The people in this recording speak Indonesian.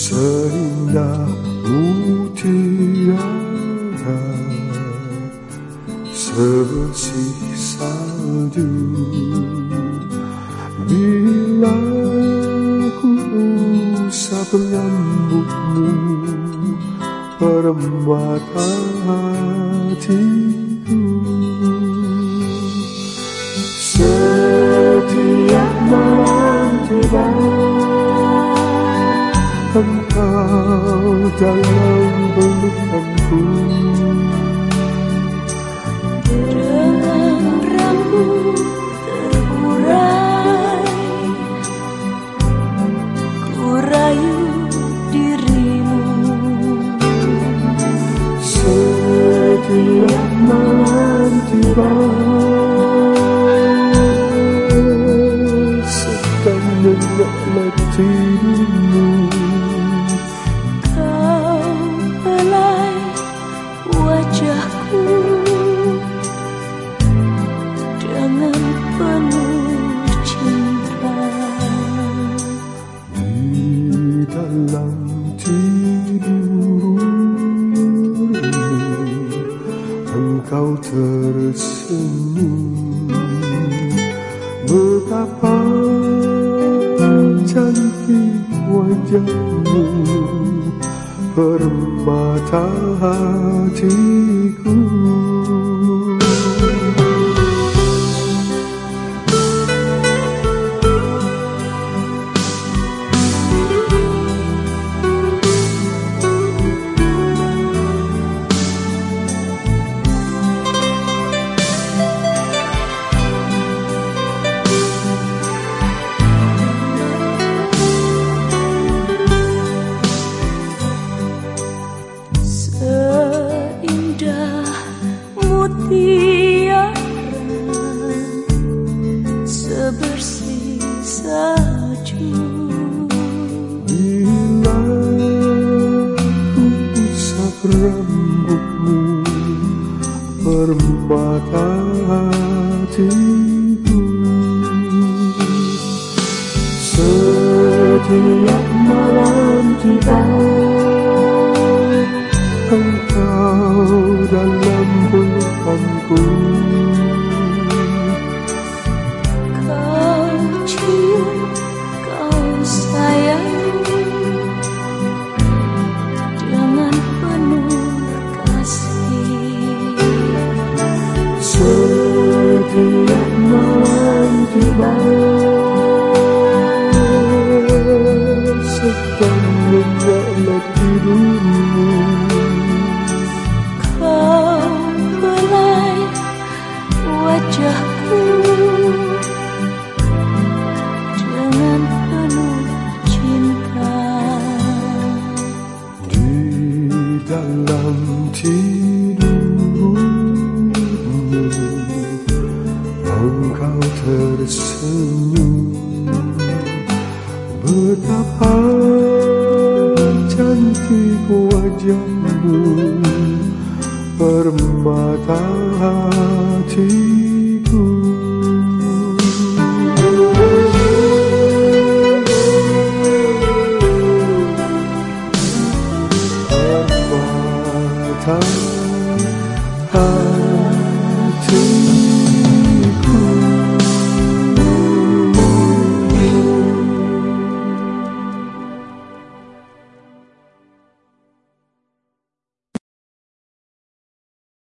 Seindah mutiara Sebersih salju. Bila ku usap rambutmu Permata hatiku. Setiap malam tiba Engkau dalam pelukanku Dengan rambut terurai Ku rayu dirimu. Setiap malam tiba Sedang menolak tidurmu tersenyum. Betapa cantik wajahmu Permata hatiku rambutmu Permata hatiku Setiap malam tiba Engkau dalam pelukanku malam tersenyum. Betapa cantik wajahmu Permata hatiku. Permata hatiku